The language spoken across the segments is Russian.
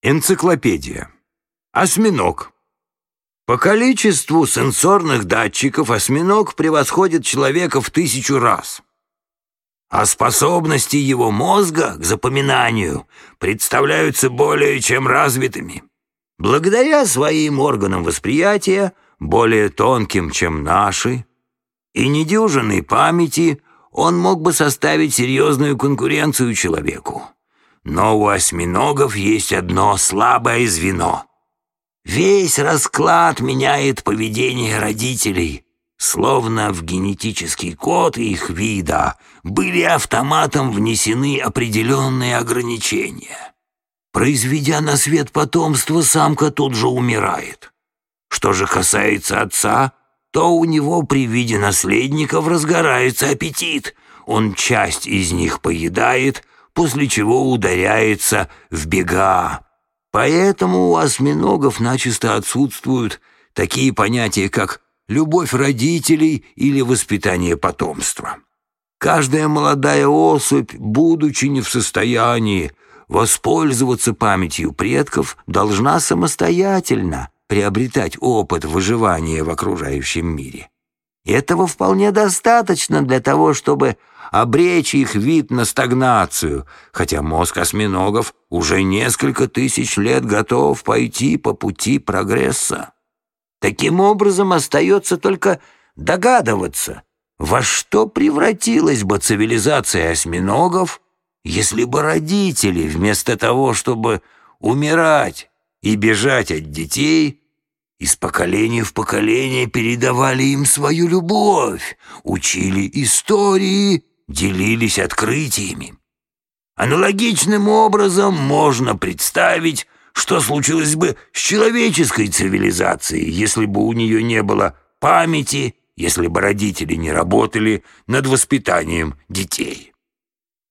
Энциклопедия. Осьминог. По количеству сенсорных датчиков осьминог превосходит человека в тысячу раз. А способности его мозга к запоминанию представляются более чем развитыми. Благодаря своим органам восприятия, более тонким, чем наши, и недюжинной памяти, он мог бы составить серьезную конкуренцию человеку. Но у осьминогов есть одно слабое звено. Весь расклад меняет поведение родителей, словно в генетический код их вида были автоматом внесены определенные ограничения. Произведя на свет потомство, самка тут же умирает. Что же касается отца, то у него при виде наследников разгорается аппетит. Он часть из них поедает, после чего ударяется в бега. Поэтому у осьминогов начисто отсутствуют такие понятия, как любовь родителей или воспитание потомства. Каждая молодая особь, будучи не в состоянии воспользоваться памятью предков, должна самостоятельно приобретать опыт выживания в окружающем мире. Этого вполне достаточно для того, чтобы обречь их вид на стагнацию, хотя мозг осьминогов уже несколько тысяч лет готов пойти по пути прогресса. Таким образом, остается только догадываться, во что превратилась бы цивилизация осьминогов, если бы родители, вместо того, чтобы умирать и бежать от детей, из поколения в поколение передавали им свою любовь, учили истории делились открытиями. Аналогичным образом можно представить, что случилось бы с человеческой цивилизацией, если бы у нее не было памяти, если бы родители не работали над воспитанием детей.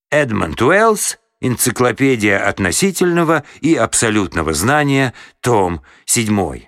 Эдмонд Уэллс «Энциклопедия относительного и абсолютного знания», том 7.